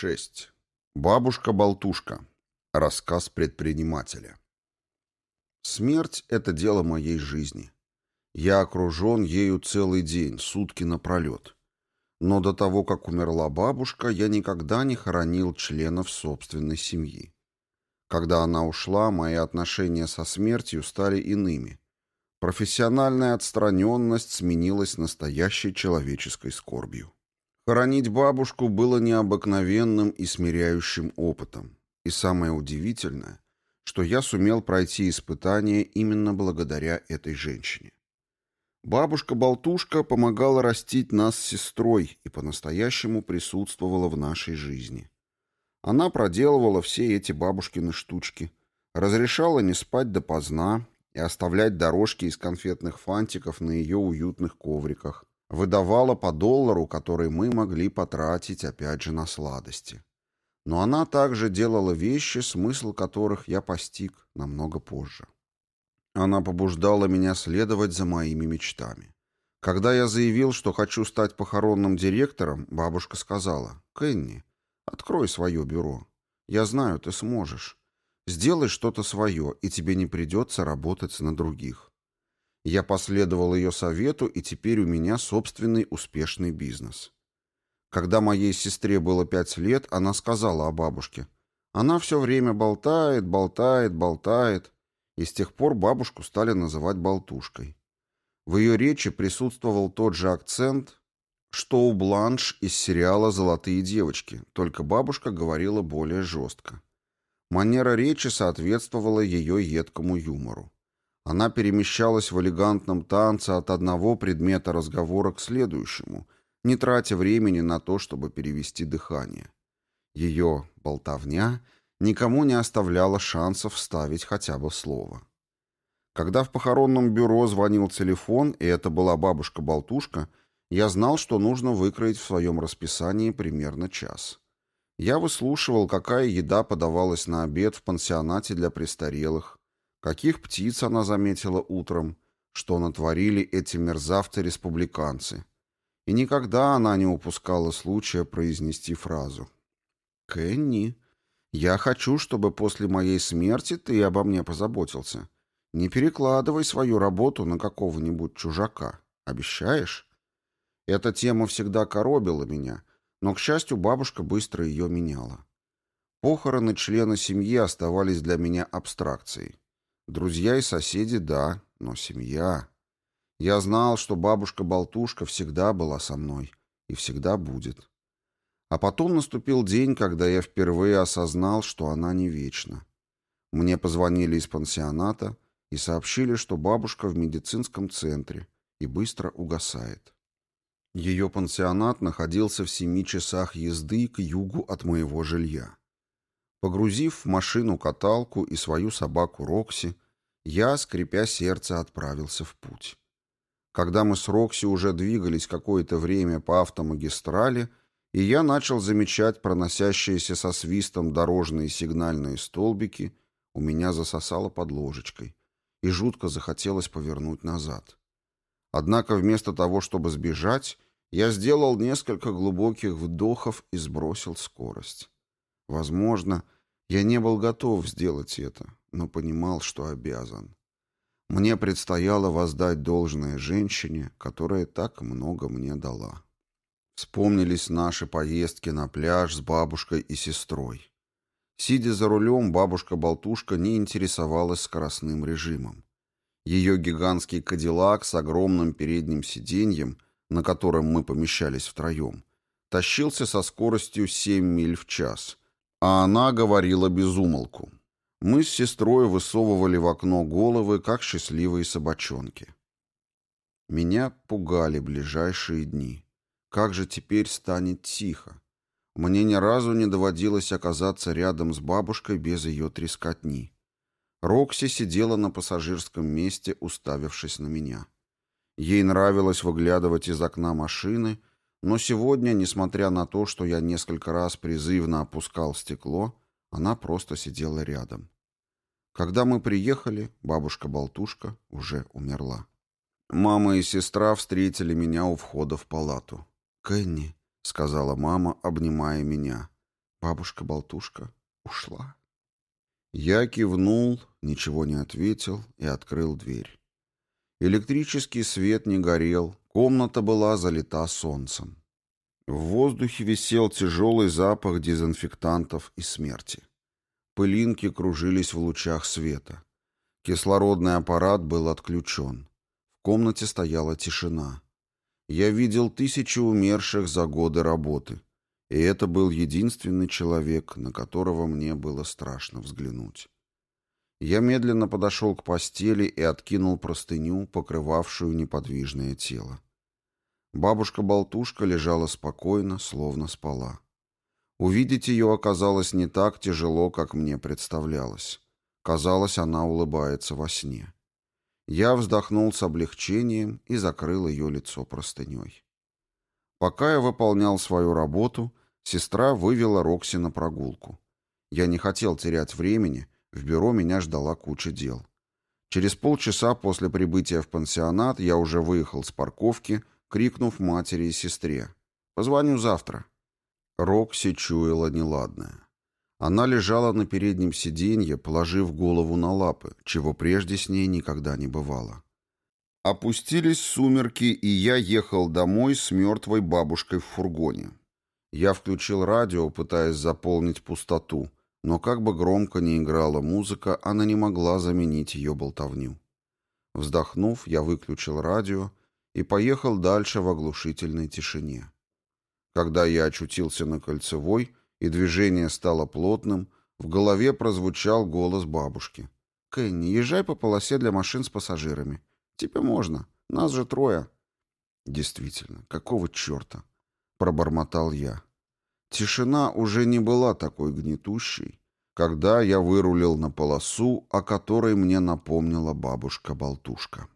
6. Бабушка-болтушка. Рассказ предпринимателя. Смерть — это дело моей жизни. Я окружен ею целый день, сутки напролет. Но до того, как умерла бабушка, я никогда не хоронил членов собственной семьи. Когда она ушла, мои отношения со смертью стали иными. Профессиональная отстраненность сменилась настоящей человеческой скорбью. Хоронить бабушку было необыкновенным и смиряющим опытом. И самое удивительное, что я сумел пройти испытание именно благодаря этой женщине. Бабушка-болтушка помогала растить нас с сестрой и по-настоящему присутствовала в нашей жизни. Она проделывала все эти бабушкины штучки, разрешала не спать допоздна и оставлять дорожки из конфетных фантиков на ее уютных ковриках, выдавала по доллару, который мы могли потратить опять же на сладости. Но она также делала вещи, смысл которых я постиг намного позже. Она побуждала меня следовать за моими мечтами. Когда я заявил, что хочу стать похоронным директором, бабушка сказала, «Кенни, открой свое бюро. Я знаю, ты сможешь. Сделай что-то свое, и тебе не придется работать на других. Я последовал ее совету, и теперь у меня собственный успешный бизнес. Когда моей сестре было пять лет, она сказала о бабушке. Она все время болтает, болтает, болтает. И с тех пор бабушку стали называть болтушкой. В ее речи присутствовал тот же акцент, что у Бланш из сериала «Золотые девочки», только бабушка говорила более жестко. Манера речи соответствовала ее едкому юмору. Она перемещалась в элегантном танце от одного предмета разговора к следующему, не тратя времени на то, чтобы перевести дыхание. Ее болтовня никому не оставляла шансов вставить хотя бы слово. Когда в похоронном бюро звонил телефон, и это была бабушка-болтушка, я знал, что нужно выкроить в своем расписании примерно час. Я выслушивал, какая еда подавалась на обед в пансионате для престарелых, Каких птиц она заметила утром, что натворили эти мерзавцы-республиканцы. И никогда она не упускала случая произнести фразу. «Кенни, я хочу, чтобы после моей смерти ты обо мне позаботился. Не перекладывай свою работу на какого-нибудь чужака. Обещаешь?» Эта тема всегда коробила меня, но, к счастью, бабушка быстро ее меняла. Похороны члена семьи оставались для меня абстракцией. Друзья и соседи, да, но семья... Я знал, что бабушка-болтушка всегда была со мной и всегда будет. А потом наступил день, когда я впервые осознал, что она не вечна. Мне позвонили из пансионата и сообщили, что бабушка в медицинском центре и быстро угасает. Ее пансионат находился в семи часах езды к югу от моего жилья. Погрузив в машину каталку и свою собаку Рокси, я, скрипя сердце, отправился в путь. Когда мы с Рокси уже двигались какое-то время по автомагистрали, и я начал замечать проносящиеся со свистом дорожные сигнальные столбики, у меня засосало под ложечкой, и жутко захотелось повернуть назад. Однако вместо того, чтобы сбежать, я сделал несколько глубоких вдохов и сбросил скорость. Возможно, я не был готов сделать это, но понимал, что обязан. Мне предстояло воздать должное женщине, которая так много мне дала. Вспомнились наши поездки на пляж с бабушкой и сестрой. Сидя за рулем, бабушка-болтушка не интересовалась скоростным режимом. Ее гигантский кадиллак с огромным передним сиденьем, на котором мы помещались втроем, тащился со скоростью 7 миль в час, а она говорила без умолку. Мы с сестрой высовывали в окно головы, как счастливые собачонки. Меня пугали ближайшие дни. Как же теперь станет тихо? Мне ни разу не доводилось оказаться рядом с бабушкой без ее трескотни. Рокси сидела на пассажирском месте, уставившись на меня. Ей нравилось выглядывать из окна машины, но сегодня, несмотря на то, что я несколько раз призывно опускал стекло, она просто сидела рядом. Когда мы приехали, бабушка-болтушка уже умерла. Мама и сестра встретили меня у входа в палату. «Кенни», — сказала мама, обнимая меня, Бабушка-болтушка ушла. Я кивнул, ничего не ответил и открыл дверь. Электрический свет не горел, комната была залита солнцем. В воздухе висел тяжелый запах дезинфектантов и смерти. Пылинки кружились в лучах света. Кислородный аппарат был отключен. В комнате стояла тишина. Я видел тысячи умерших за годы работы. И это был единственный человек, на которого мне было страшно взглянуть. Я медленно подошел к постели и откинул простыню, покрывавшую неподвижное тело. Бабушка-болтушка лежала спокойно, словно спала. Увидеть ее оказалось не так тяжело, как мне представлялось. Казалось, она улыбается во сне. Я вздохнул с облегчением и закрыл ее лицо простыней. Пока я выполнял свою работу, сестра вывела Рокси на прогулку. Я не хотел терять времени, в бюро меня ждала куча дел. Через полчаса после прибытия в пансионат я уже выехал с парковки, крикнув матери и сестре. «Позвоню завтра». Рокси чуяла неладное. Она лежала на переднем сиденье, положив голову на лапы, чего прежде с ней никогда не бывало. Опустились сумерки, и я ехал домой с мертвой бабушкой в фургоне. Я включил радио, пытаясь заполнить пустоту, но как бы громко ни играла музыка, она не могла заменить ее болтовню. Вздохнув, я выключил радио и поехал дальше в оглушительной тишине. Когда я очутился на кольцевой и движение стало плотным, в голове прозвучал голос бабушки. «Кенни, езжай по полосе для машин с пассажирами. Тебе можно. Нас же трое». «Действительно, какого черта?» — пробормотал я. Тишина уже не была такой гнетущей, когда я вырулил на полосу, о которой мне напомнила бабушка-болтушка.